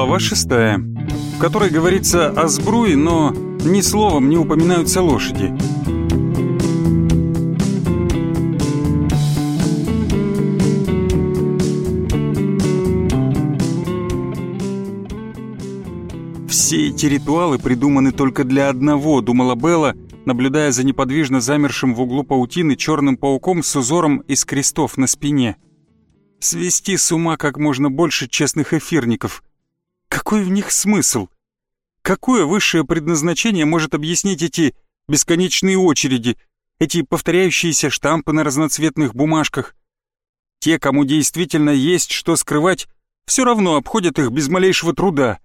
Глава шестая, в которой говорится о сбруе, но ни словом не упоминаются лошади. Все эти ритуалы придуманы только для одного, думала Белла, наблюдая за неподвижно замершим в углу паутины черным пауком с узором из крестов на спине. Свести с ума как можно больше честных эфирников. Какой в них смысл? Какое высшее предназначение может объяснить эти бесконечные очереди, эти повторяющиеся штампы на разноцветных бумажках? Те, кому действительно есть что скрывать, все равно обходят их без малейшего труда.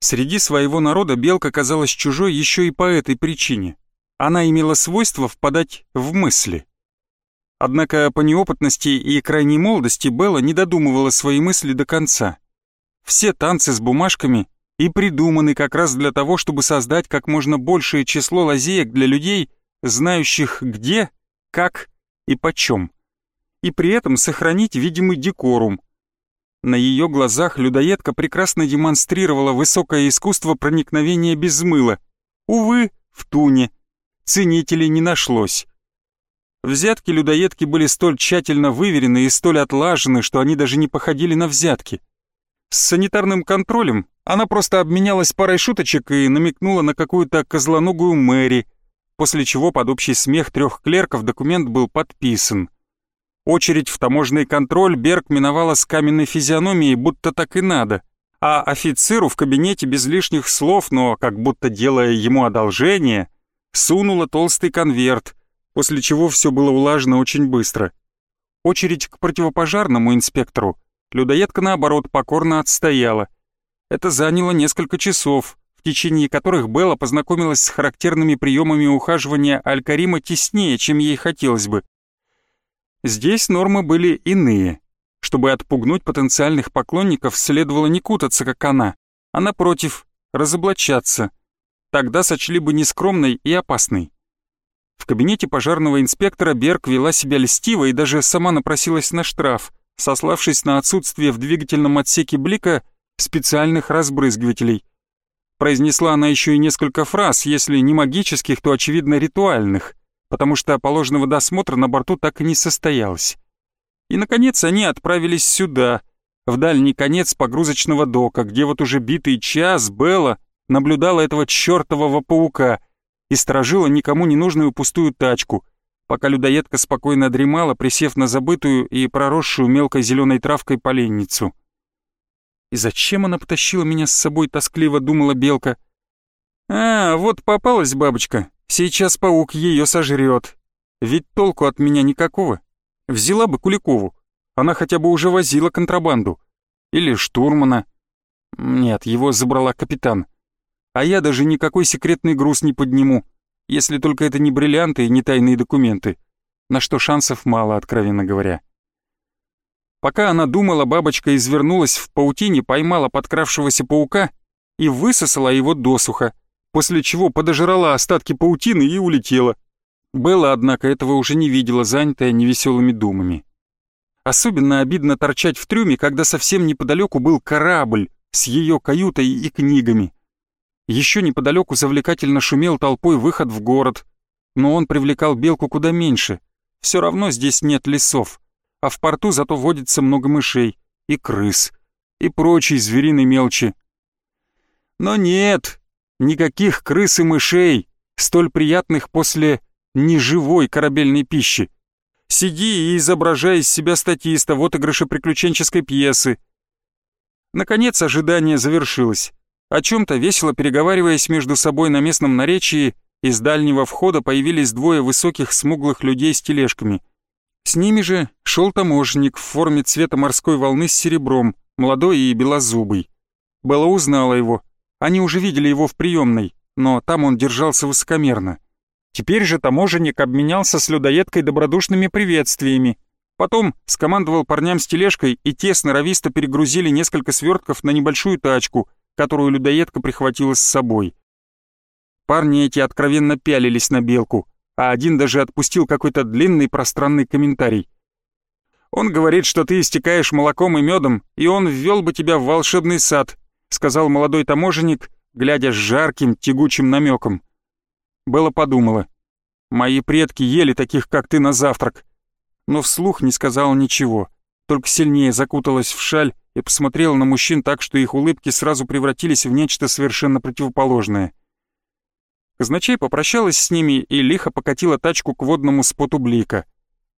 Среди своего народа белка казалась чужой еще и по этой причине. Она имела свойство впадать в мысли. Однако по неопытности и крайней молодости Белла не додумывала свои мысли до конца. Все танцы с бумажками и придуманы как раз для того, чтобы создать как можно большее число лазеек для людей, знающих где, как и почем. И при этом сохранить видимый декорум. На ее глазах людоедка прекрасно демонстрировала высокое искусство проникновения без мыла. Увы, в туне. Ценителей не нашлось. Взятки людоедки были столь тщательно выверены и столь отлажены, что они даже не походили на взятки. С санитарным контролем она просто обменялась парой шуточек и намекнула на какую-то козлоногую Мэри, после чего под общий смех трех клерков документ был подписан. Очередь в таможенный контроль Берг миновала с каменной физиономией, будто так и надо, а офицеру в кабинете без лишних слов, но как будто делая ему одолжение, сунула толстый конверт, после чего все было улажено очень быстро. Очередь к противопожарному инспектору людоедка, наоборот, покорно отстояла. Это заняло несколько часов, в течение которых Белла познакомилась с характерными приемами ухаживания Алькарима теснее, чем ей хотелось бы. Здесь нормы были иные. Чтобы отпугнуть потенциальных поклонников, следовало не кутаться, как она, а напротив, разоблачаться. Тогда сочли бы нескромной и опасной. В кабинете пожарного инспектора Берг вела себя льстиво и даже сама напросилась на штраф, сославшись на отсутствие в двигательном отсеке Блика специальных разбрызгивателей. Произнесла она еще и несколько фраз, если не магических, то, очевидно, ритуальных, потому что положенного досмотра на борту так и не состоялось. И, наконец, они отправились сюда, в дальний конец погрузочного дока, где вот уже битый час Белла наблюдала этого чертового паука — и сторожила никому не нужную пустую тачку, пока людоедка спокойно дремала, присев на забытую и проросшую мелкой зеленой травкой поленницу. «И зачем она потащила меня с собой?» — тоскливо думала белка. «А, вот попалась бабочка. Сейчас паук ее сожрет. Ведь толку от меня никакого. Взяла бы Куликову. Она хотя бы уже возила контрабанду. Или штурмана. Нет, его забрала капитан а я даже никакой секретный груз не подниму, если только это не бриллианты и не тайные документы, на что шансов мало, откровенно говоря. Пока она думала, бабочка извернулась в паутине, поймала подкравшегося паука и высосала его досуха, после чего подожрала остатки паутины и улетела. Белла, однако, этого уже не видела, занятая невеселыми думами. Особенно обидно торчать в трюме, когда совсем неподалеку был корабль с ее каютой и книгами. Еще неподалеку завлекательно шумел толпой выход в город, но он привлекал белку куда меньше. Все равно здесь нет лесов, а в порту зато водится много мышей и крыс и прочей звериной мелочи. Но нет, никаких крыс и мышей, столь приятных после неживой корабельной пищи. Сиди и изображай из себя статиста в отыгрыше приключенческой пьесы. Наконец ожидание завершилось. О чем-то весело переговариваясь между собой на местном наречии, из дальнего входа появились двое высоких смуглых людей с тележками. С ними же шел таможенник в форме цвета морской волны с серебром, молодой и белозубый. Белла узнала его. Они уже видели его в приемной, но там он держался высокомерно. Теперь же таможенник обменялся с людоедкой добродушными приветствиями. Потом скомандовал парням с тележкой, и те сноровисто перегрузили несколько свертков на небольшую тачку — которую людоедка прихватила с собой. Парни эти откровенно пялились на белку, а один даже отпустил какой-то длинный пространный комментарий. Он говорит, что ты истекаешь молоком и медом, и он ввел бы тебя в волшебный сад. — сказал молодой таможенник, глядя с жарким, тягучим намеком. Белла подумала. «Мои предки ели таких, как ты, на завтрак». Но вслух не сказала ничего, только сильнее закуталась в шаль и посмотрела на мужчин так, что их улыбки сразу превратились в нечто совершенно противоположное. Казначей попрощалась с ними и лихо покатила тачку к водному споту Блика.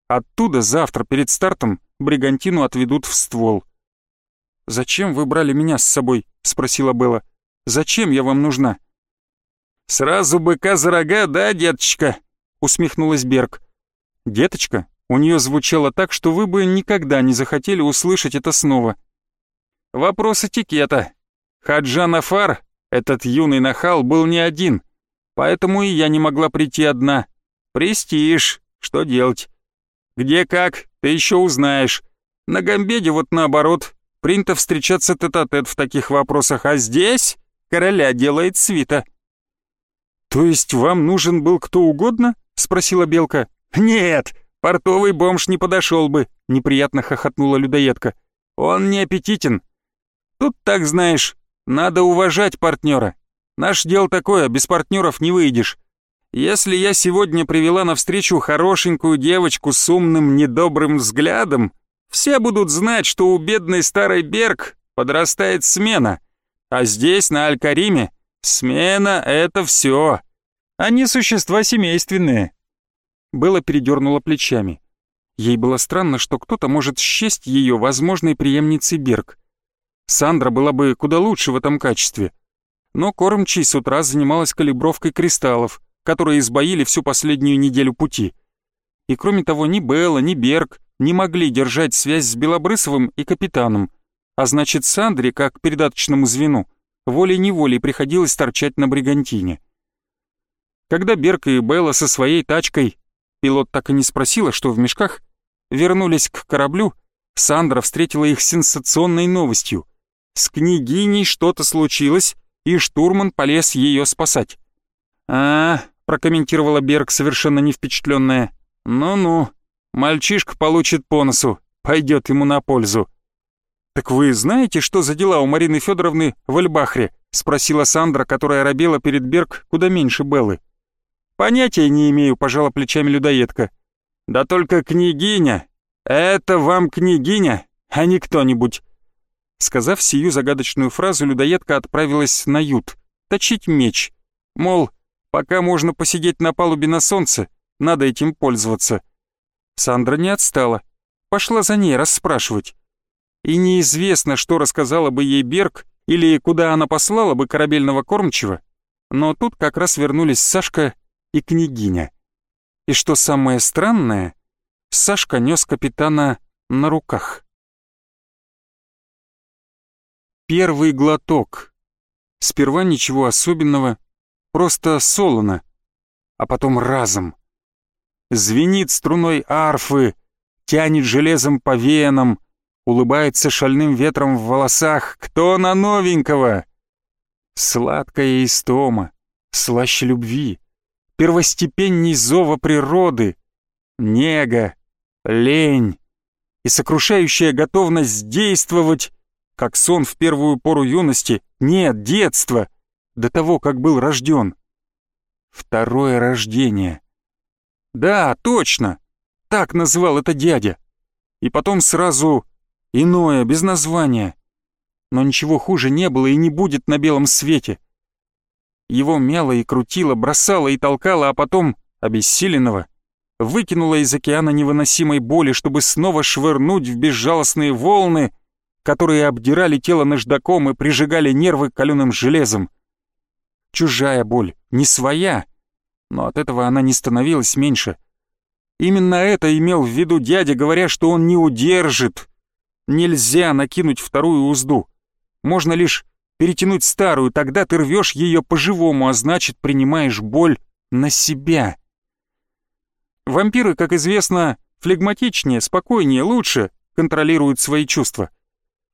Оттуда завтра перед стартом бригантину отведут в ствол. «Зачем вы брали меня с собой?» — спросила Белла. «Зачем я вам нужна?» «Сразу быка за рога, да, деточка?» — усмехнулась Берг. «Деточка?» У нее звучало так, что вы бы никогда не захотели услышать это снова. Вопрос этикета. Хаджан Афар, этот юный нахал, был не один, поэтому и я не могла прийти одна. Престиж, что делать? Где как, ты еще узнаешь. На Гамбеде вот наоборот, принято встречаться тет-а-тет -тет в таких вопросах, а здесь короля делает свита. «То есть вам нужен был кто угодно?» — спросила Белка. «Нет, портовый бомж не подошел бы», — неприятно хохотнула людоедка. «Он не аппетитен. Тут, так знаешь, надо уважать партнера. Наш дел такое, без партнеров не выйдешь. Если я сегодня привела навстречу хорошенькую девочку с умным, недобрым взглядом, все будут знать, что у бедной старой Берг подрастает смена. А здесь, на Алькариме, смена — это все. Они существа семейственные. Белла передернула плечами. Ей было странно, что кто-то может счесть ее возможной преемницей Берг. Сандра была бы куда лучше в этом качестве. Но кормчий с утра занималась калибровкой кристаллов, которые избоили всю последнюю неделю пути. И кроме того, ни Белла, ни Берг не могли держать связь с Белобрысовым и капитаном, а значит Сандре, как передаточному звену, волей-неволей приходилось торчать на бригантине. Когда Берг и Белла со своей тачкой, пилот так и не спросила, что в мешках, вернулись к кораблю, Сандра встретила их сенсационной новостью. С княгиней что-то случилось, и штурман полез ее спасать. «А, — прокомментировала Берг, совершенно не впечатленная. «Ну-ну, мальчишка получит по носу, пойдет ему на пользу». «Так вы знаете, что за дела у Марины Федоровны в Эльбахре?» — спросила Сандра, которая робела перед Берг куда меньше Беллы. «Понятия не имею», — пожала плечами людоедка. «Да только княгиня! Это вам княгиня, а не кто-нибудь!» Сказав сию загадочную фразу, людоедка отправилась на ют, точить меч. Мол, пока можно посидеть на палубе на солнце, надо этим пользоваться. Сандра не отстала, пошла за ней расспрашивать. И неизвестно, что рассказала бы ей Берг или куда она послала бы корабельного кормчего, но тут как раз вернулись Сашка и княгиня. И что самое странное, Сашка нес капитана на руках. Первый глоток. Сперва ничего особенного, просто солоно, а потом разом. Звенит струной арфы, тянет железом по венам, улыбается шальным ветром в волосах. Кто на новенького? Сладкая истома, слаще любви, первостепенней зова природы, нега, лень и сокрушающая готовность действовать как сон в первую пору юности, нет, детства, до того, как был рожден. Второе рождение. Да, точно, так называл это дядя. И потом сразу иное, без названия. Но ничего хуже не было и не будет на белом свете. Его мяло и крутило, бросало и толкало, а потом, обессиленного, выкинуло из океана невыносимой боли, чтобы снова швырнуть в безжалостные волны, которые обдирали тело наждаком и прижигали нервы каленым железом. Чужая боль, не своя, но от этого она не становилась меньше. Именно это имел в виду дядя, говоря, что он не удержит. Нельзя накинуть вторую узду. Можно лишь перетянуть старую, тогда ты рвешь ее по-живому, а значит, принимаешь боль на себя. Вампиры, как известно, флегматичнее, спокойнее, лучше контролируют свои чувства.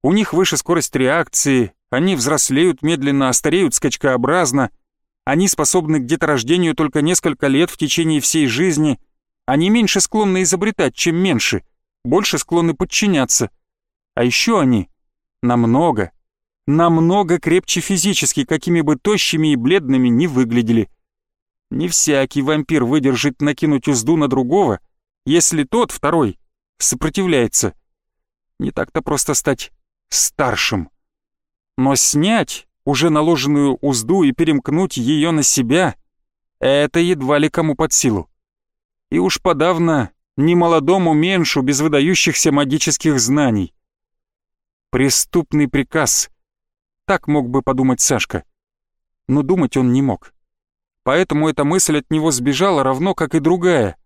У них выше скорость реакции, они взрослеют медленно, а стареют скачкообразно. Они способны к деторождению только несколько лет в течение всей жизни. Они меньше склонны изобретать, чем меньше, больше склонны подчиняться. А еще они намного, намного крепче физически, какими бы тощими и бледными не выглядели. Не всякий вампир выдержит накинуть узду на другого, если тот, второй, сопротивляется. Не так-то просто стать старшим. Но снять уже наложенную узду и перемкнуть ее на себя — это едва ли кому под силу. И уж подавно немолодому меньшу без выдающихся магических знаний. Преступный приказ. Так мог бы подумать Сашка. Но думать он не мог. Поэтому эта мысль от него сбежала равно, как и другая.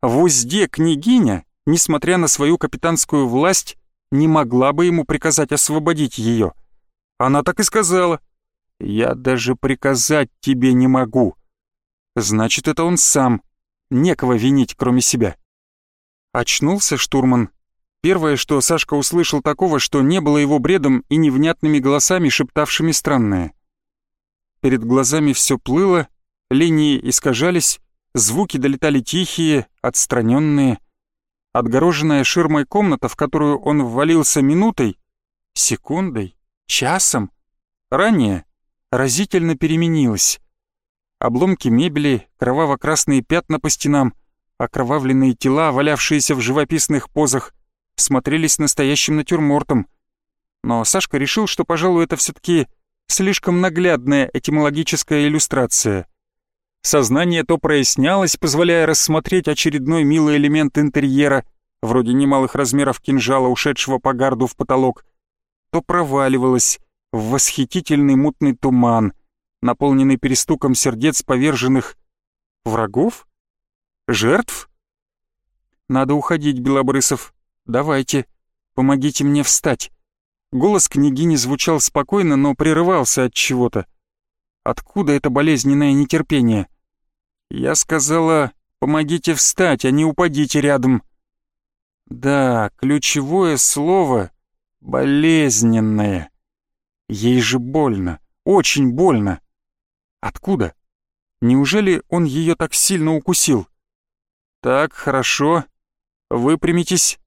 В узде княгиня, несмотря на свою капитанскую власть, не могла бы ему приказать освободить ее. Она так и сказала. «Я даже приказать тебе не могу». Значит, это он сам. Некого винить, кроме себя. Очнулся штурман. Первое, что Сашка услышал такого, что не было его бредом и невнятными голосами, шептавшими странное. Перед глазами все плыло, линии искажались, звуки долетали тихие, отстраненные. Отгороженная ширмой комната, в которую он ввалился минутой, секундой, часом, ранее разительно переменилась. Обломки мебели, кроваво-красные пятна по стенам, окровавленные тела, валявшиеся в живописных позах, смотрелись настоящим натюрмортом. Но Сашка решил, что, пожалуй, это все-таки слишком наглядная этимологическая иллюстрация. Сознание то прояснялось, позволяя рассмотреть очередной милый элемент интерьера, вроде немалых размеров кинжала, ушедшего по гарду в потолок, то проваливалось в восхитительный мутный туман, наполненный перестуком сердец поверженных врагов? Жертв? Надо уходить, Белобрысов. Давайте, помогите мне встать. Голос княгини звучал спокойно, но прерывался от чего-то. Откуда это болезненное нетерпение? Я сказала, помогите встать, а не упадите рядом. Да, ключевое слово — болезненное. Ей же больно, очень больно. Откуда? Неужели он ее так сильно укусил? Так, хорошо. Выпрямитесь,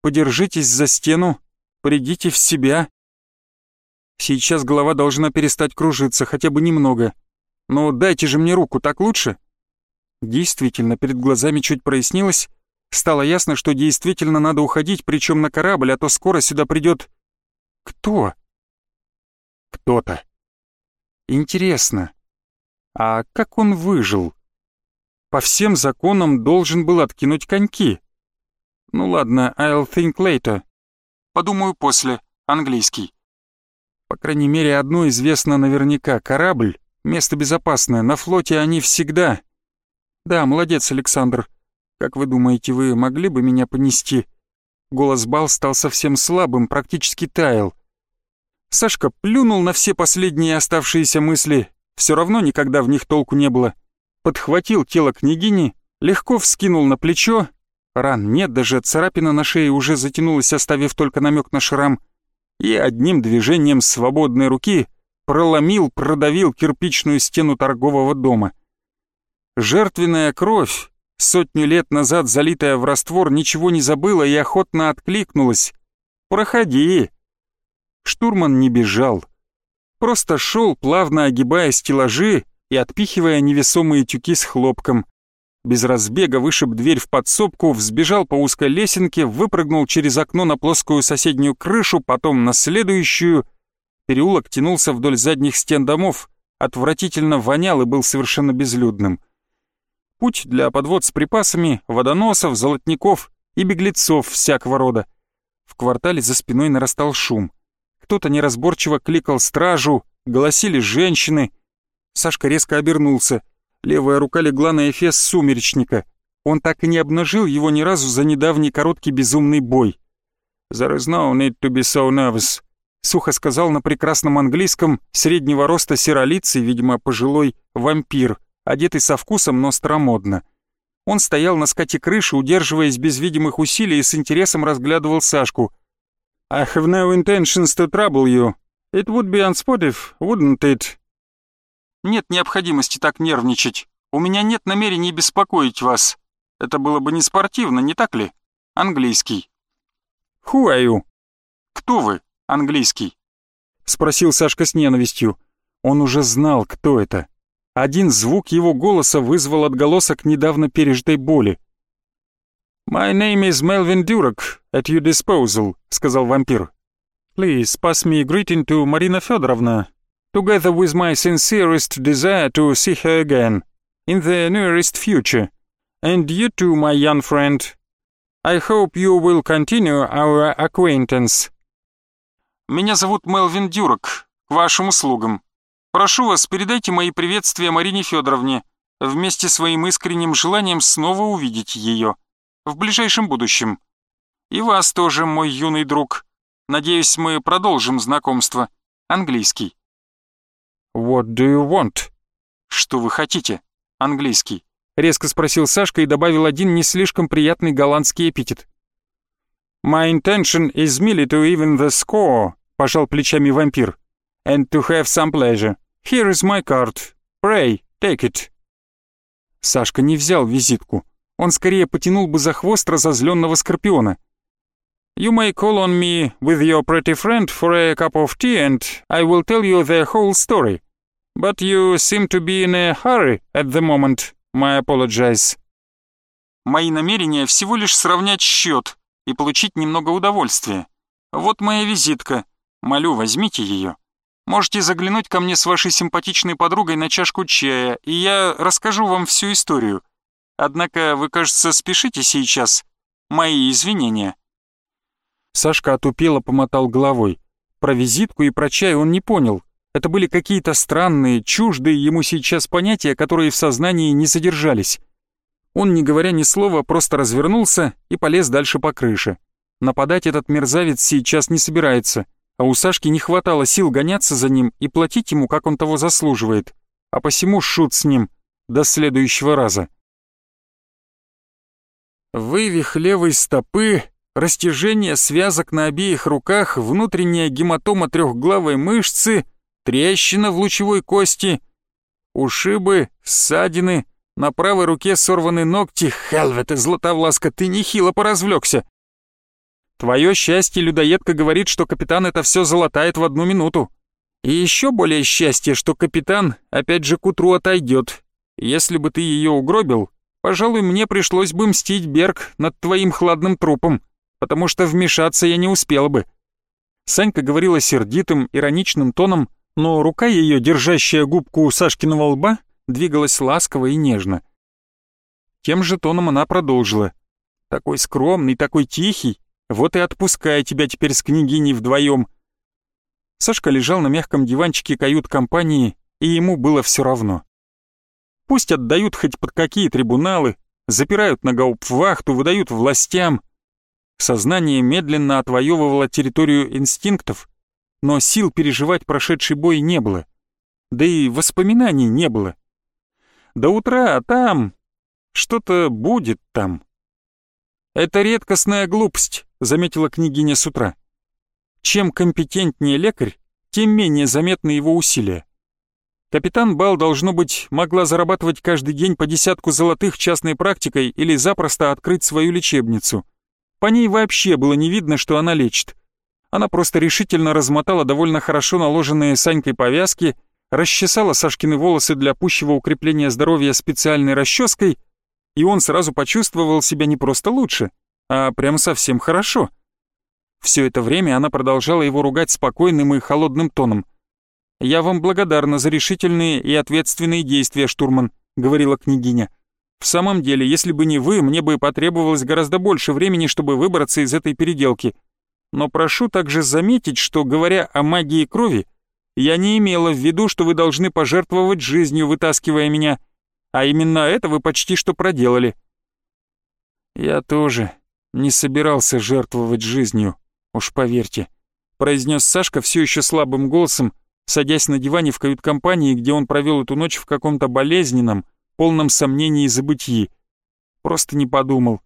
подержитесь за стену, придите в себя. Сейчас голова должна перестать кружиться, хотя бы немного. Но дайте же мне руку, так лучше? Действительно, перед глазами чуть прояснилось. Стало ясно, что действительно надо уходить, причем на корабль, а то скоро сюда придет... Кто? Кто-то. Интересно, а как он выжил? По всем законам должен был откинуть коньки. Ну ладно, I'll think later. Подумаю после, английский. По крайней мере, одно известно наверняка. Корабль — место безопасное, на флоте они всегда. Да, молодец, Александр. Как вы думаете, вы могли бы меня понести? Голос Бал стал совсем слабым, практически таял. Сашка плюнул на все последние оставшиеся мысли все равно никогда в них толку не было. Подхватил тело княгини, легко вскинул на плечо. Ран нет, даже царапина на шее уже затянулась, оставив только намек на шрам. И одним движением свободной руки проломил, продавил кирпичную стену торгового дома. Жертвенная кровь, сотню лет назад залитая в раствор, ничего не забыла и охотно откликнулась. «Проходи!» Штурман не бежал, Просто шел, плавно огибая стеллажи и отпихивая невесомые тюки с хлопком. Без разбега вышиб дверь в подсобку, взбежал по узкой лесенке, выпрыгнул через окно на плоскую соседнюю крышу, потом на следующую. Переулок тянулся вдоль задних стен домов, отвратительно вонял и был совершенно безлюдным. Путь для подвод с припасами, водоносов, золотников и беглецов всякого рода. В квартале за спиной нарастал шум кто-то неразборчиво кликал стражу, голосили женщины. Сашка резко обернулся. Левая рука легла на эфес сумеречника. Он так и не обнажил его ни разу за недавний короткий безумный бой. «There is no need to be so nervous», — сухо сказал на прекрасном английском среднего роста серолицый, видимо, пожилой вампир, одетый со вкусом, но старомодно. Он стоял на скате крыши, удерживаясь без видимых усилий и с интересом разглядывал Сашку. I have no intentions to trouble you. It would be unsportive, wouldn't it? Нет необходимости так нервничать. У меня нет намерений беспокоить вас. Это было бы не спортивно, не так ли? Английский. Who are you? Кто вы? Английский. спросил Сашка с ненавистью. Он уже знал, кто это. Один звук его голоса вызвал отголосок недавно пережитой боли. «My name is Melvin Durack, at your disposal», — сказал вампир. «Please pass me greeting to Marina Федоровна, together with my sincerest desire to see her again, in the nearest future. And you too, my young friend. I hope you will continue our acquaintance». «Меня зовут Мелвин Дюрак, к вашим услугам. Прошу вас, передайте мои приветствия Марине Федоровне, вместе с своим искренним желанием снова увидеть ее» в ближайшем будущем. И вас тоже, мой юный друг. Надеюсь, мы продолжим знакомство. Английский. What do you want? Что вы хотите? Английский. Резко спросил Сашка и добавил один не слишком приятный голландский эпитет. My intention is merely to even the score, пожал плечами вампир. And to have some pleasure. Here is my card. Pray, take it. Сашка не взял визитку он скорее потянул бы за хвост разозленного скорпиона. «You may call on me with your pretty friend for a cup of tea and I will tell you the whole story. But you seem to be in a hurry at the moment. My apologize». Мои намерения всего лишь сравнять счет и получить немного удовольствия. Вот моя визитка. Молю, возьмите ее. Можете заглянуть ко мне с вашей симпатичной подругой на чашку чая, и я расскажу вам всю историю. Однако вы, кажется, спешите сейчас. Мои извинения». Сашка отупело помотал головой. Про визитку и про чай он не понял. Это были какие-то странные, чуждые ему сейчас понятия, которые в сознании не содержались. Он, не говоря ни слова, просто развернулся и полез дальше по крыше. Нападать этот мерзавец сейчас не собирается, а у Сашки не хватало сил гоняться за ним и платить ему, как он того заслуживает. А посему шут с ним. До следующего раза. Вывих левой стопы, растяжение связок на обеих руках, внутренняя гематома трехглавой мышцы, трещина в лучевой кости, ушибы, ссадины, на правой руке сорваны ногти. Хелвет, Златовласка, ты нехило поразвлекся. Твое счастье, людоедка говорит, что капитан это все золотает в одну минуту. И еще более счастье, что капитан опять же к утру отойдет. Если бы ты ее угробил, Пожалуй, мне пришлось бы мстить, Берг, над твоим хладным трупом, потому что вмешаться я не успел бы». Санька говорила сердитым, ироничным тоном, но рука ее, держащая губку у Сашкиного лба, двигалась ласково и нежно. Тем же тоном она продолжила. «Такой скромный, такой тихий, вот и отпускай тебя теперь с княгиней вдвоем». Сашка лежал на мягком диванчике кают-компании, и ему было все равно. Пусть отдают хоть под какие трибуналы, запирают на гауптвахту, выдают властям. Сознание медленно отвоевывало территорию инстинктов, но сил переживать прошедший бой не было. Да и воспоминаний не было. До утра, а там... Что-то будет там. «Это редкостная глупость», — заметила княгиня с утра. Чем компетентнее лекарь, тем менее заметны его усилия. Капитан Бал, должно быть, могла зарабатывать каждый день по десятку золотых частной практикой или запросто открыть свою лечебницу. По ней вообще было не видно, что она лечит. Она просто решительно размотала довольно хорошо наложенные Санькой повязки, расчесала Сашкины волосы для пущего укрепления здоровья специальной расческой, и он сразу почувствовал себя не просто лучше, а прям совсем хорошо. Все это время она продолжала его ругать спокойным и холодным тоном — «Я вам благодарна за решительные и ответственные действия, штурман», — говорила княгиня. «В самом деле, если бы не вы, мне бы потребовалось гораздо больше времени, чтобы выбраться из этой переделки. Но прошу также заметить, что, говоря о магии крови, я не имела в виду, что вы должны пожертвовать жизнью, вытаскивая меня, а именно это вы почти что проделали». «Я тоже не собирался жертвовать жизнью, уж поверьте», — произнес Сашка все еще слабым голосом, садясь на диване в кают-компании, где он провел эту ночь в каком-то болезненном, полном сомнении и забытии. Просто не подумал.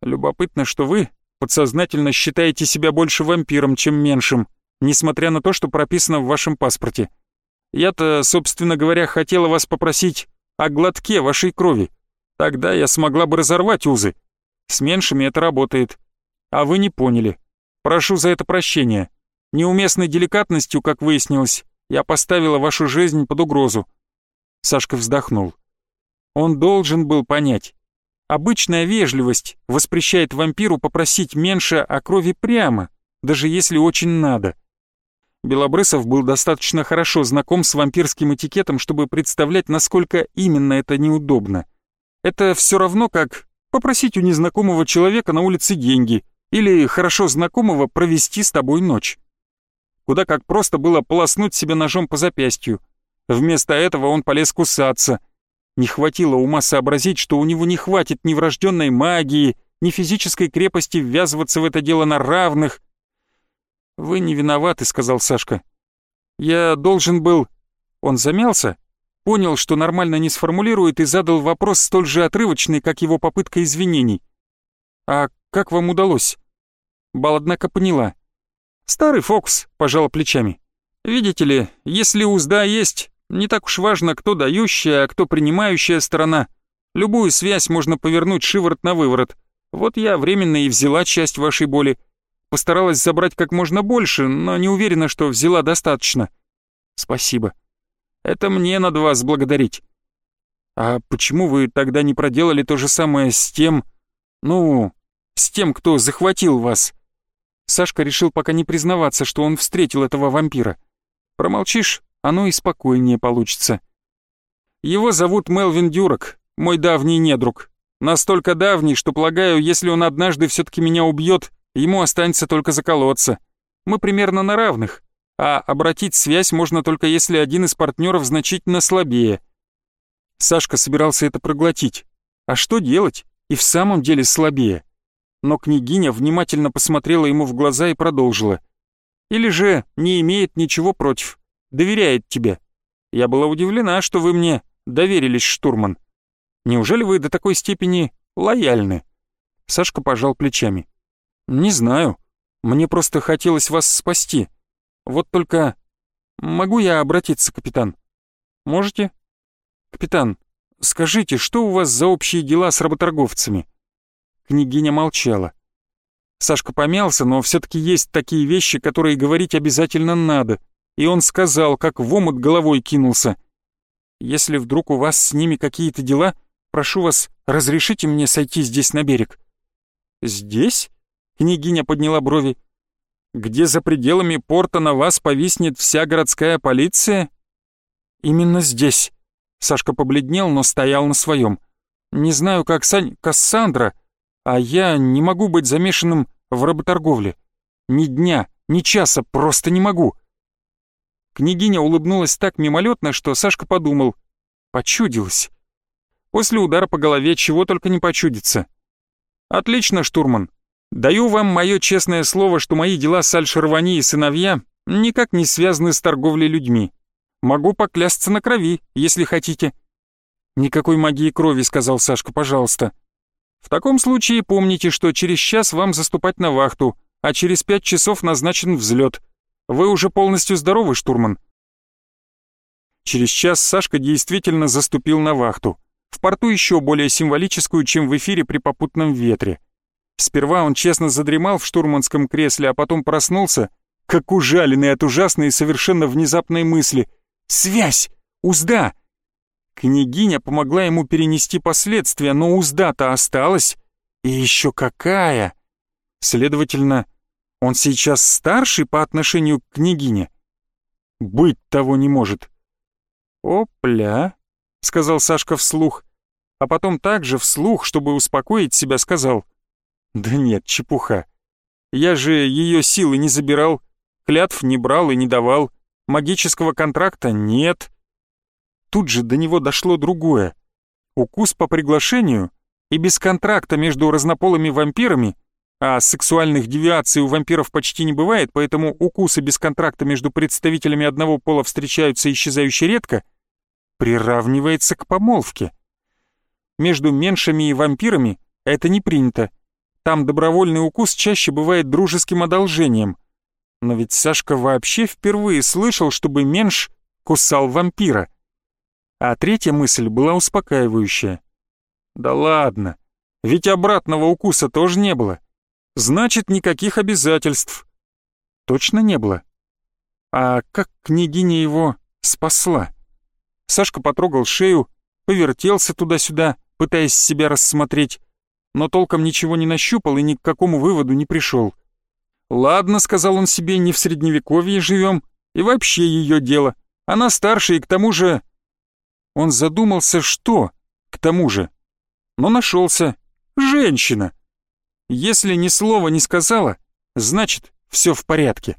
Любопытно, что вы подсознательно считаете себя больше вампиром, чем меньшим, несмотря на то, что прописано в вашем паспорте. Я-то, собственно говоря, хотела вас попросить о глотке вашей крови. Тогда я смогла бы разорвать узы. С меньшими это работает. А вы не поняли. Прошу за это прощения. Неуместной деликатностью, как выяснилось, я поставила вашу жизнь под угрозу». Сашка вздохнул. Он должен был понять. Обычная вежливость воспрещает вампиру попросить меньше о крови прямо, даже если очень надо. Белобрысов был достаточно хорошо знаком с вампирским этикетом, чтобы представлять, насколько именно это неудобно. Это все равно как попросить у незнакомого человека на улице деньги или хорошо знакомого провести с тобой ночь. Куда как просто было полоснуть себе ножом по запястью. Вместо этого он полез кусаться. Не хватило ума сообразить, что у него не хватит ни врожденной магии, ни физической крепости ввязываться в это дело на равных. «Вы не виноваты», — сказал Сашка. «Я должен был...» Он замялся, понял, что нормально не сформулирует и задал вопрос столь же отрывочный, как его попытка извинений. «А как вам удалось?» Бал, однако, поняла. «Старый фокус», — пожал плечами. «Видите ли, если узда есть, не так уж важно, кто дающая, а кто принимающая сторона. Любую связь можно повернуть шиворот на выворот. Вот я временно и взяла часть вашей боли. Постаралась забрать как можно больше, но не уверена, что взяла достаточно. Спасибо. Это мне надо вас благодарить. А почему вы тогда не проделали то же самое с тем... Ну, с тем, кто захватил вас?» Сашка решил пока не признаваться, что он встретил этого вампира. «Промолчишь, оно и спокойнее получится». «Его зовут Мелвин Дюрок, мой давний недруг. Настолько давний, что, полагаю, если он однажды все-таки меня убьет, ему останется только заколоться. Мы примерно на равных а обратить связь можно только если один из партнеров значительно слабее. Сашка собирался это проглотить. А что делать? И в самом деле слабее. Но княгиня внимательно посмотрела ему в глаза и продолжила. Или же не имеет ничего против, доверяет тебе. Я была удивлена, что вы мне доверились, штурман. Неужели вы до такой степени лояльны? Сашка пожал плечами. Не знаю. Мне просто хотелось вас спасти. Вот только... Могу я обратиться, капитан? Можете? Капитан, скажите, что у вас за общие дела с работорговцами? Княгиня молчала. Сашка помялся, но все-таки есть такие вещи, которые говорить обязательно надо. И он сказал, как в омут головой кинулся. «Если вдруг у вас с ними какие-то дела, прошу вас, разрешите мне сойти здесь на берег». «Здесь?» — княгиня подняла брови где за пределами порта на вас повиснет вся городская полиция? Именно здесь. Сашка побледнел, но стоял на своем. Не знаю, как Сань... Кассандра, а я не могу быть замешанным в работорговле. Ни дня, ни часа, просто не могу. Княгиня улыбнулась так мимолетно, что Сашка подумал. Почудилась. После удара по голове чего только не почудится. «Отлично, штурман. Даю вам мое честное слово, что мои дела с Аль-Шарвани и сыновья никак не связаны с торговлей людьми. Могу поклясться на крови, если хотите». «Никакой магии крови», — сказал Сашка, — «пожалуйста». «В таком случае помните, что через час вам заступать на вахту, а через пять часов назначен взлет. Вы уже полностью здоровы, штурман?» Через час Сашка действительно заступил на вахту. В порту еще более символическую, чем в эфире при попутном ветре. Сперва он честно задремал в штурманском кресле, а потом проснулся, как ужаленный от ужасной и совершенно внезапной мысли. «Связь! Узда!» Княгиня помогла ему перенести последствия, но узда-то осталась. И еще какая! Следовательно, он сейчас старший по отношению к княгине? Быть того не может. «Опля!» — сказал Сашка вслух, а потом также вслух, чтобы успокоить себя, сказал — да нет, чепуха. Я же ее силы не забирал, клятв не брал и не давал, магического контракта нет. Тут же до него дошло другое. Укус по приглашению и без контракта между разнополыми вампирами, а сексуальных девиаций у вампиров почти не бывает, поэтому укусы без контракта между представителями одного пола встречаются исчезающе редко, приравнивается к помолвке. Между меньшими и вампирами это не принято, там добровольный укус чаще бывает дружеским одолжением. Но ведь Сашка вообще впервые слышал, чтобы меньш кусал вампира. А третья мысль была успокаивающая. Да ладно, ведь обратного укуса тоже не было. Значит, никаких обязательств. Точно не было? А как княгиня его спасла? Сашка потрогал шею, повертелся туда-сюда, пытаясь себя рассмотреть, но толком ничего не нащупал и ни к какому выводу не пришел. «Ладно», — сказал он себе, — «не в средневековье живем, и вообще ее дело. Она старше и к тому же...» Он задумался, что к тому же. Но нашелся. Женщина. Если ни слова не сказала, значит, все в порядке.